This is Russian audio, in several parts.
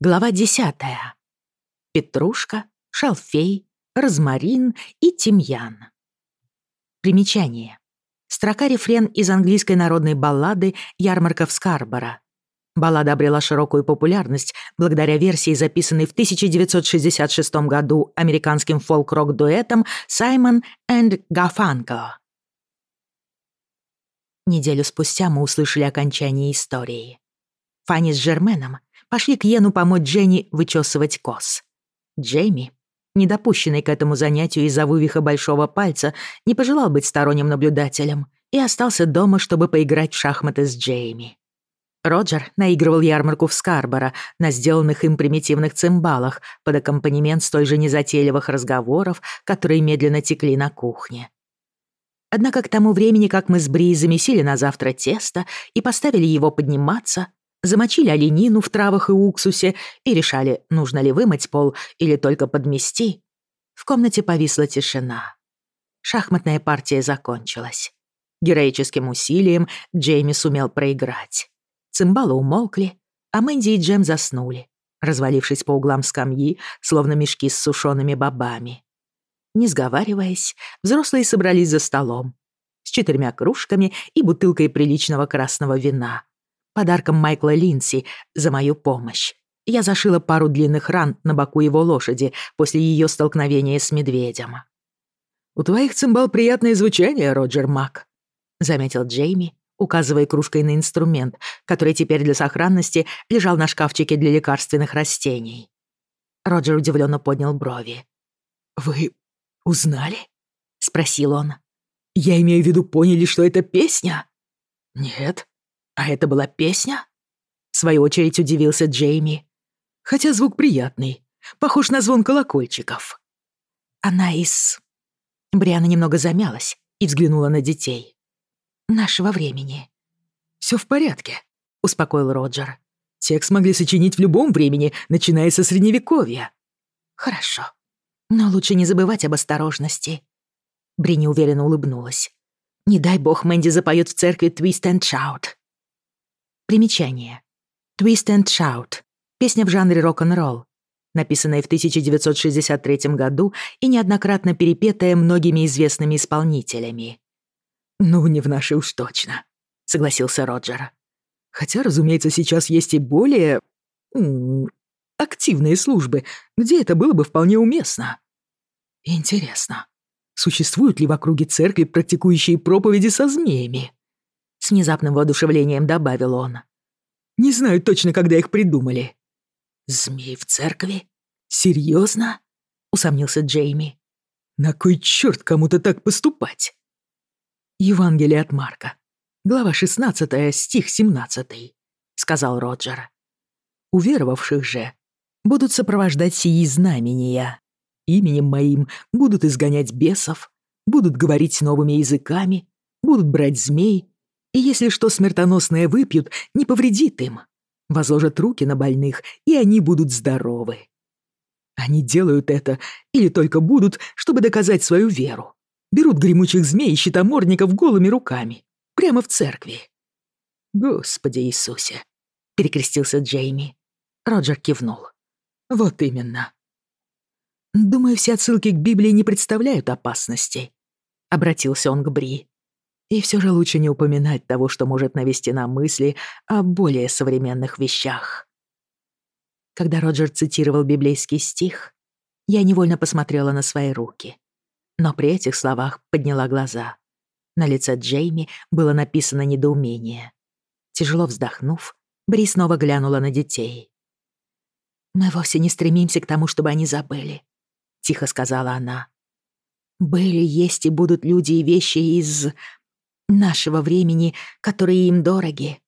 Глава десятая. Петрушка, шалфей, розмарин и тимьян. Примечание. Строка рефрен из английской народной баллады «Ярмарка в Скарборо». Баллада обрела широкую популярность благодаря версии, записанной в 1966 году американским фолк-рок-дуэтом Саймон энд Гафанко. Неделю спустя мы услышали окончание истории. Фанни с Жерменом Пошли к Йену помочь Дженни вычесывать кос. Джейми, недопущенный к этому занятию из-за вывиха большого пальца, не пожелал быть сторонним наблюдателем и остался дома, чтобы поиграть в шахматы с Джейми. Роджер наигрывал ярмарку в Скарборо на сделанных им примитивных цимбалах под аккомпанемент столь же незатейливых разговоров, которые медленно текли на кухне. Однако к тому времени, как мы с Бри замесили на завтра тесто и поставили его подниматься, замочили оленину в травах и уксусе и решали, нужно ли вымыть пол или только подмести, в комнате повисла тишина. Шахматная партия закончилась. Героическим усилием Джейми сумел проиграть. Цимбалы умолкли, а Мэнди и Джем заснули, развалившись по углам скамьи, словно мешки с сушеными бобами. Не сговариваясь, взрослые собрались за столом с четырьмя кружками и бутылкой приличного красного вина — подарком Майкла Линси за мою помощь. Я зашила пару длинных ран на боку его лошади после ее столкновения с медведем. «У твоих цимбал приятное звучание, Роджер Мак», — заметил Джейми, указывая кружкой на инструмент, который теперь для сохранности лежал на шкафчике для лекарственных растений. Роджер удивленно поднял брови. «Вы узнали?» — спросил он. «Я имею в виду, поняли, что это песня?» «Нет, а это была песня? В свою очередь удивился Джейми. Хотя звук приятный, похож на звон колокольчиков. Она из... Бриана немного замялась и взглянула на детей. Нашего времени. Все в порядке», — успокоил Роджер. «Текст могли сочинить в любом времени, начиная со Средневековья». «Хорошо. Но лучше не забывать об осторожности». Бри неуверенно улыбнулась. «Не дай бог Мэнди запоет в церкви «Твист энд Шаут». Примечание. Twist and Shout. Песня в жанре рок-н-ролл, написанная в 1963 году и неоднократно перепетая многими известными исполнителями. «Ну, не в нашей уж точно», — согласился Роджер. «Хотя, разумеется, сейчас есть и более... активные службы, где это было бы вполне уместно». «Интересно, существуют ли в округе церкви практикующие проповеди со змеями?» с внезапным воодушевлением добавил он. «Не знаю точно, когда их придумали». «Змей в церкви? Серьезно?» — усомнился Джейми. «На кой черт кому-то так поступать?» «Евангелие от Марка, глава 16, стих 17», — сказал Роджер. «Уверовавших же будут сопровождать сии знамения. Именем моим будут изгонять бесов, будут говорить новыми языками, будут брать змей и если что смертоносное выпьют, не повредит им. Возложат руки на больных, и они будут здоровы. Они делают это или только будут, чтобы доказать свою веру. Берут гремучих змей и щитомордников голыми руками. Прямо в церкви. «Господи Иисусе!» — перекрестился Джейми. Роджер кивнул. «Вот именно. Думаю, все отсылки к Библии не представляют опасности», — обратился он к Бри. И все же лучше не упоминать того, что может навести на мысли о более современных вещах. Когда Роджер цитировал библейский стих, я невольно посмотрела на свои руки. Но при этих словах подняла глаза. На лице Джейми было написано недоумение. Тяжело вздохнув, Бри снова глянула на детей. «Мы вовсе не стремимся к тому, чтобы они забыли», — тихо сказала она. «Были, есть и будут люди и вещи из...» нашего времени, которые им дороги.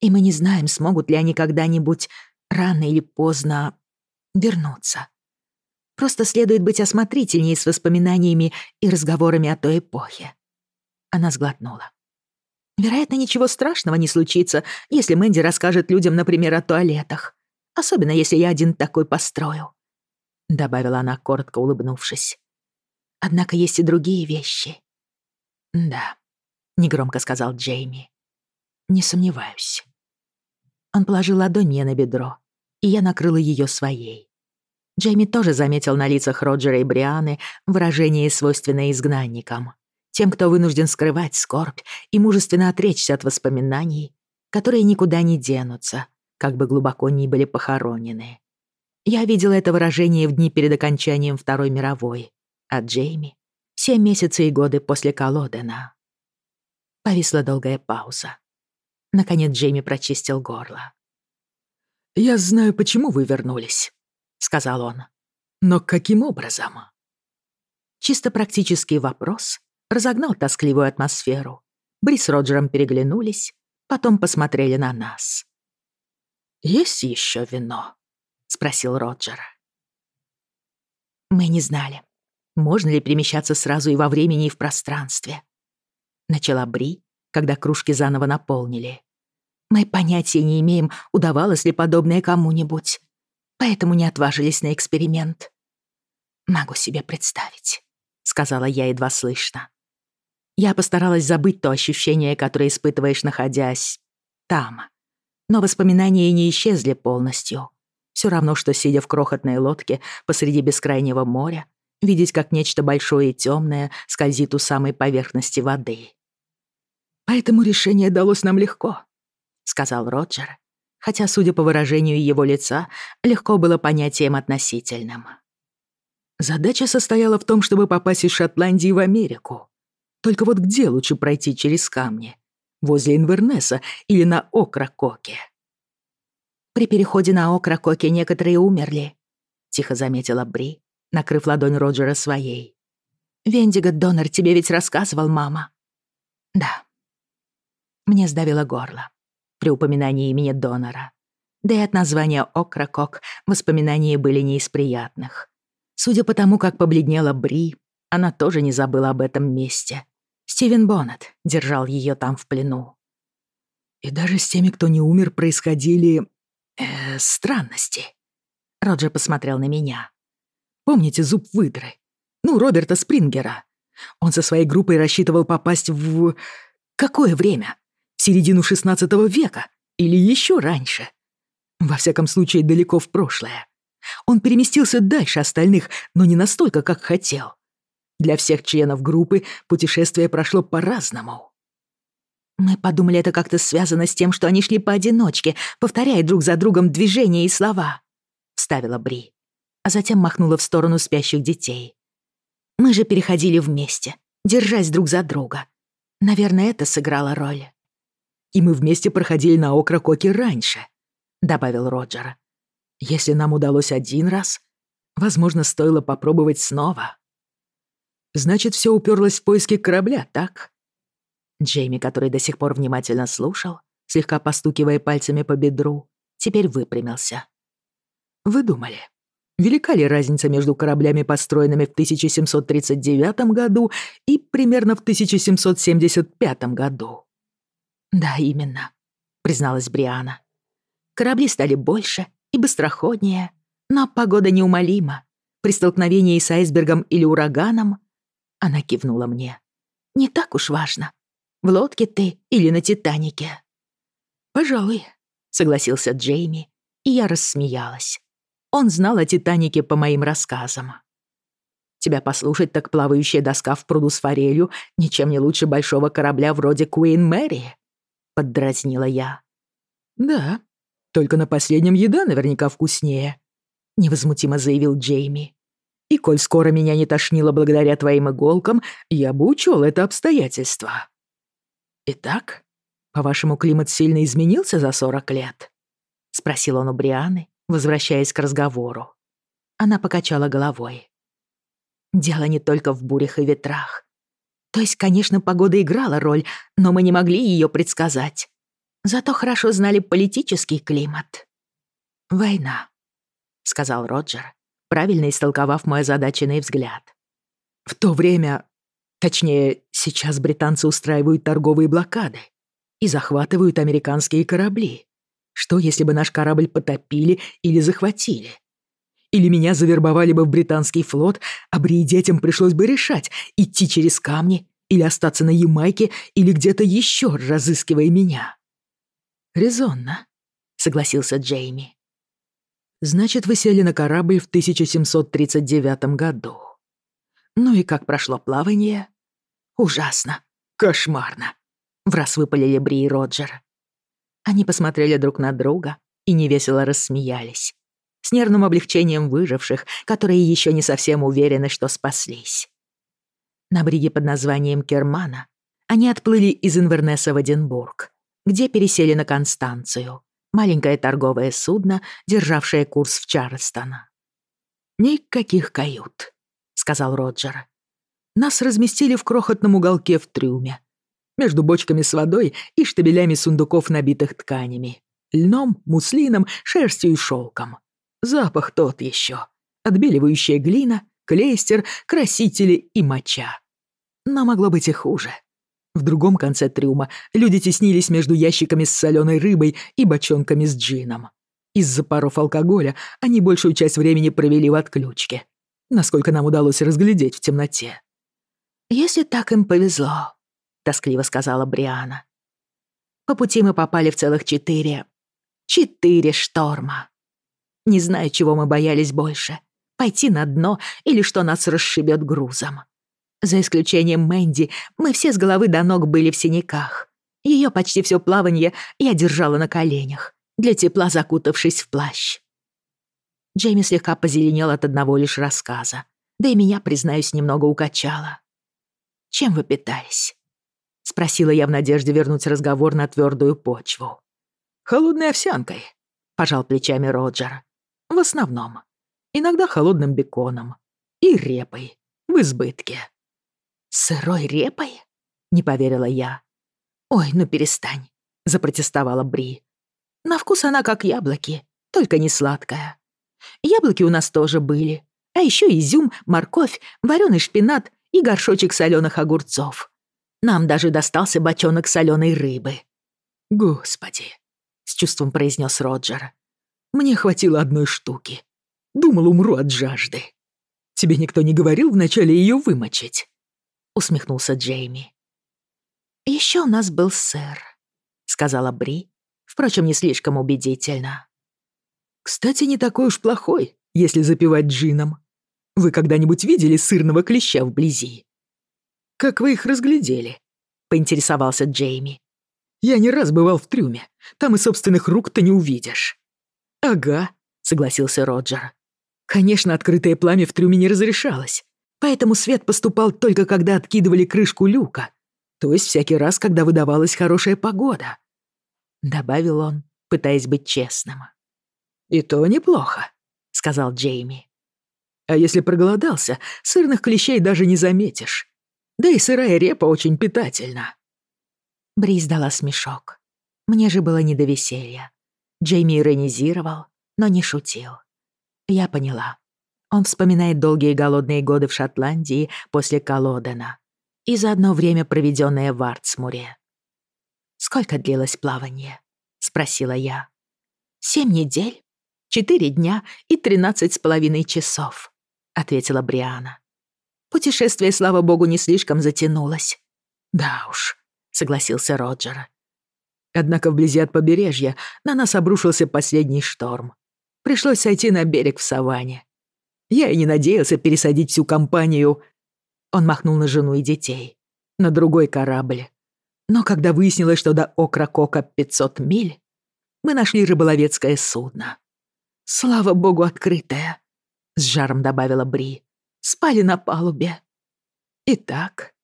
И мы не знаем, смогут ли они когда-нибудь, рано или поздно, вернуться. Просто следует быть осмотрительнее с воспоминаниями и разговорами о той эпохе. Она сглотнула. Вероятно, ничего страшного не случится, если Мэнди расскажет людям, например, о туалетах. Особенно, если я один такой построю. Добавила она, коротко улыбнувшись. Однако есть и другие вещи. Да. негромко сказал Джейми. «Не сомневаюсь». Он положил ладонь мне на бедро, и я накрыла ее своей. Джейми тоже заметил на лицах Роджера и Брианы выражение, свойственное изгнанникам. Тем, кто вынужден скрывать скорбь и мужественно отречься от воспоминаний, которые никуда не денутся, как бы глубоко ни были похоронены. Я видела это выражение в дни перед окончанием Второй мировой, а Джейми — семь месяцев и годы после Колодена. Повисла долгая пауза. Наконец Джейми прочистил горло. «Я знаю, почему вы вернулись», — сказал он. «Но каким образом?» Чисто практический вопрос разогнал тоскливую атмосферу. Бри с Роджером переглянулись, потом посмотрели на нас. «Есть еще вино?» — спросил Роджер. Мы не знали, можно ли перемещаться сразу и во времени, и в пространстве. Начала Бри, когда кружки заново наполнили. Мы понятия не имеем, удавалось ли подобное кому-нибудь, поэтому не отважились на эксперимент. «Могу себе представить», — сказала я едва слышно. Я постаралась забыть то ощущение, которое испытываешь, находясь там. Но воспоминания не исчезли полностью. Все равно, что сидя в крохотной лодке посреди бескрайнего моря, видеть, как нечто большое и темное скользит у самой поверхности воды. «Поэтому решение далось нам легко», — сказал Роджер, хотя, судя по выражению его лица, легко было понятием относительным. Задача состояла в том, чтобы попасть из Шотландии в Америку. Только вот где лучше пройти через камни? Возле Инвернеса или на Окракоке? При переходе на Окракоке некоторые умерли, тихо заметила Бри, накрыв ладонь Роджера своей. Вендиго Донор тебе ведь рассказывал, мама. Да. Мне сдавило горло при упоминании имени донора. Да и от названия Окракок воспоминания были не из приятных. Судя по тому, как побледнела Бри, она тоже не забыла об этом месте. Стивен Боннет держал ее там в плену. И даже с теми, кто не умер, происходили... Э, странности. Роджер посмотрел на меня. Помните зуб выдры? Ну, Роберта Спрингера. Он со своей группой рассчитывал попасть в... Какое время? В середину XVI века? Или еще раньше? Во всяком случае, далеко в прошлое. Он переместился дальше остальных, но не настолько, как хотел. Для всех членов группы путешествие прошло по-разному. Мы подумали, это как-то связано с тем, что они шли поодиночке, повторяя друг за другом движения и слова. Вставила Бри, а затем махнула в сторону спящих детей. Мы же переходили вместе, держась друг за друга. Наверное, это сыграло роль. «И мы вместе проходили на Окракоке раньше», — добавил Роджер. «Если нам удалось один раз, возможно, стоило попробовать снова». Значит, все уперлось в поиски корабля, так? Джейми, который до сих пор внимательно слушал, слегка постукивая пальцами по бедру, теперь выпрямился. Вы думали, Велика ли разница между кораблями, построенными в 1739 году и примерно в 1775 году? Да, именно, призналась Бриана. Корабли стали больше и быстроходнее, но погода неумолима. При столкновении с айсбергом или ураганом она кивнула мне. Не так уж важно, в лодке ты или на Титанике. Пожалуй, согласился Джейми, и я рассмеялась. Он знал о Титанике по моим рассказам. Тебя послушать, так плавающая доска в пруду с форелью ничем не лучше большого корабля вроде Куин Мэри, — поддразнила я. «Да, только на последнем еда наверняка вкуснее», — невозмутимо заявил Джейми. И коль скоро меня не тошнило благодаря твоим иголкам, я бы учел это обстоятельство. Итак, по-вашему, климат сильно изменился за сорок лет? Спросил он у Брианы, возвращаясь к разговору. Она покачала головой. Дело не только в бурях и ветрах. То есть, конечно, погода играла роль, но мы не могли ее предсказать. Зато хорошо знали политический климат. «Война», — сказал Роджер, правильно истолковав мой озадаченный взгляд. В то время, точнее, сейчас британцы устраивают торговые блокады и захватывают американские корабли. Что, если бы наш корабль потопили или захватили? Или меня завербовали бы в британский флот, а Бри детям пришлось бы решать, идти через камни или остаться на Ямайке или где-то еще, разыскивая меня. «Резонно», — согласился Джейми. «Значит, вы сели на корабль в 1739 году. Ну и как прошло плавание?» «Ужасно. Кошмарно», — враз выпалили Бри и Роджера. Они посмотрели друг на друга и невесело рассмеялись. С нервным облегчением выживших, которые еще не совсем уверены, что спаслись. На бриге под названием Кермана они отплыли из Инвернеса в Эдинбург, где пересели на Констанцию, маленькое торговое судно, державшее курс в Чарльстона. «Никаких кают», — сказал Роджер. «Нас разместили в крохотном уголке в трюме, между бочками с водой и штабелями сундуков, набитых тканями. Льном, муслином, шерстью и шелком. Запах тот еще. Отбеливающая глина, клейстер, красители и моча. Но могло быть и хуже. В другом конце трюма люди теснились между ящиками с соленой рыбой и бочонками с джином. Из-за паров алкоголя они большую часть времени провели в отключке, насколько нам удалось разглядеть в темноте. «Если так им повезло», тоскливо сказала Бриана. «По пути мы попали в целых четыре... четыре шторма. Не знаю, чего мы боялись больше — пойти на дно или что нас расшибет грузом. За исключением Мэнди, мы все с головы до ног были в синяках. Ее почти все плавание я держала на коленях, для тепла закутавшись в плащ. Джейми слегка позеленел от одного лишь Спросила я в надежде вернуть разговор на твердую почву. «Холодной овсянкой», — пожал плечами Роджер. «В основном. Иногда холодным беконом. И репой. В избытке». «Сырой репой?» — не поверила я. «Ой, ну перестань», — запротестовала Бри. «На вкус она как яблоки, только не сладкая. Яблоки у нас тоже были, а еще изюм, морковь, вареный шпинат и горшочек соленых огурцов. Нам даже достался бочонок соленой рыбы». «Господи», — с чувством произнес Роджер. «Мне хватило одной штуки. Думал, умру от жажды. Тебе никто не говорил вначале ее вымочить?» — усмехнулся Джейми. «Еще у нас был сыр», — сказала Бри, впрочем, не слишком убедительно. «Кстати, не такой уж плохой, если запивать джином. Вы когда-нибудь видели сырного клеща вблизи?» как вы их разглядели?» — поинтересовался Джейми. «Я не раз бывал в трюме. Там и собственных рук-то не увидишь». «Ага», — согласился Роджер. «Конечно, открытое пламя в трюме не разрешалось, поэтому свет поступал только когда откидывали крышку люка, то есть всякий раз, когда выдавалась хорошая погода», — добавил он, пытаясь быть честным. «И то неплохо», — сказал Джейми. «А если проголодался, сырных клещей даже не заметишь. Да и сырая репа очень питательна». Бриз дала смешок. Мне же было не до веселья. Джейми иронизировал, но не шутил. Я поняла. Он вспоминает долгие голодные годы в Шотландии после Колодена и заодно время, проведенное в Артсмуре. «Сколько длилось плавание?» — спросила я. «Семь недель, четыре дня и тринадцать с половиной часов», — ответила Бриана. «Путешествие, слава богу, не слишком затянулось». «Да уж», — согласился Роджер. Однако вблизи от побережья на нас обрушился последний шторм. Пришлось сойти на берег в саванне. Я и не надеялся пересадить всю компанию. Он махнул на жену и детей. На другой корабль. Но когда выяснилось, что до Окра-Кока 500 миль, мы нашли рыболовецкое судно. Слава богу, открытое, с жаром добавила Бри. спали на палубе. Итак,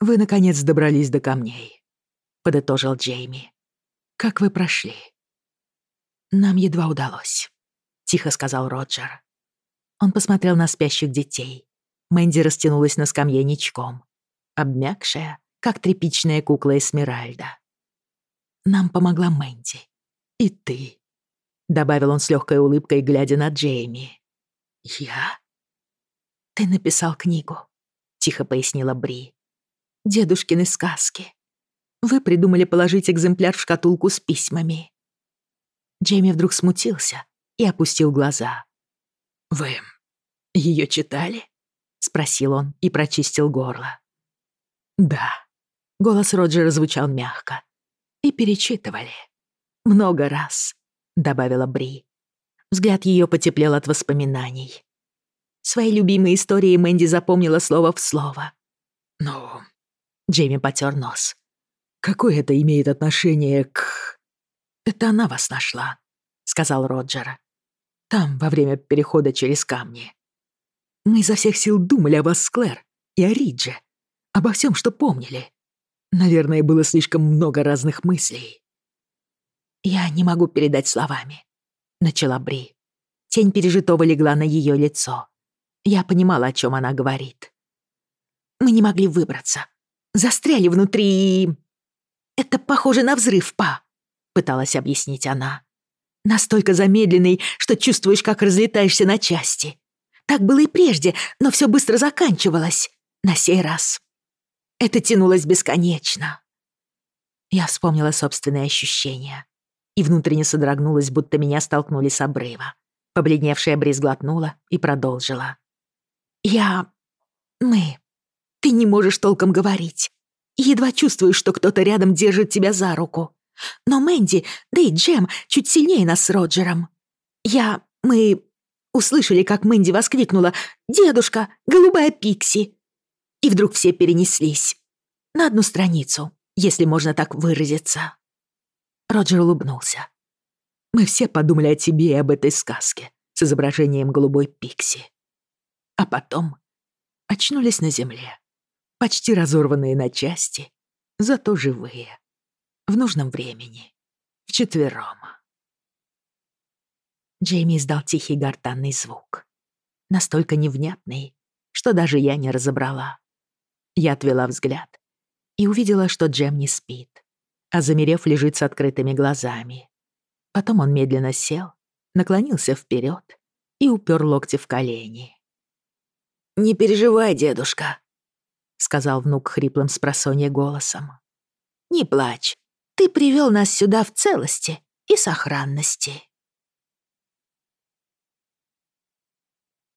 вы, наконец, добрались до камней, — подытожил Джейми. Как вы прошли? Нам едва удалось, — тихо сказал Роджер. Он посмотрел на спящих детей. Мэнди растянулась на скамье ничком, обмякшая, как тряпичная кукла Эсмеральда. «Нам помогла Мэнди. И ты», — добавил он с легкой улыбкой, глядя на Джейми. «Я?» «Ты написал книгу», — тихо пояснила Бри. «Дедушкины сказки. Вы придумали положить экземпляр в шкатулку с письмами». Джейми вдруг смутился и опустил глаза. «Вы ее читали?» — спросил он и прочистил горло. «Да». Голос Роджера звучал мягко. «И перечитывали. Много раз», — добавила Бри. Взгляд ее потеплел от воспоминаний. Свои любимые истории Мэнди запомнила слово в слово. «Ну...» Джейми потер нос. «Какое это имеет отношение к...» «Это она вас нашла», — сказал Роджер. «Там, во время перехода через камни. Мы изо всех сил думали о вас, Клэр, и о Ридже, обо всем, что помнили. Наверное, было слишком много разных мыслей». «Я не могу передать словами», — начала Бри. Тень пережитого легла на ее лицо. Я понимала, о чем она говорит. Мы не могли выбраться. Застряли внутри и... Это похоже на взрыв, па, пыталась объяснить она. Настолько замедленный, что чувствуешь, как разлетаешься на части. Так было и прежде, но все быстро заканчивалось. На сей раз. Это тянулось бесконечно. Я вспомнила собственные ощущения и внутренне содрогнулась, будто меня столкнули с обрыва. Побледневшая Бри сглотнула и продолжила. «Я... мы... Ты не можешь толком говорить. Едва чувствуешь, что кто-то рядом держит тебя за руку. Но Мэнди, да и Джем чуть сильнее нас с Роджером. Я... мы... услышали, как Мэнди воскликнула «Дедушка, голубая Пикси!» И вдруг все перенеслись. На одну страницу, если можно так выразиться. Роджер улыбнулся. «Мы все подумали о тебе и об этой сказке с изображением голубой Пикси а потом очнулись на земле, почти разорванные на части, зато живые, в нужном времени, вчетвером. Джейми издал тихий гортанный звук, настолько невнятный, что даже я не разобрала. Я отвела взгляд и увидела, что Джем не спит, а замерев «Не переживай, дедушка», — сказал внук хриплым с голосом. «Не плачь. Ты привел нас сюда в целости и сохранности».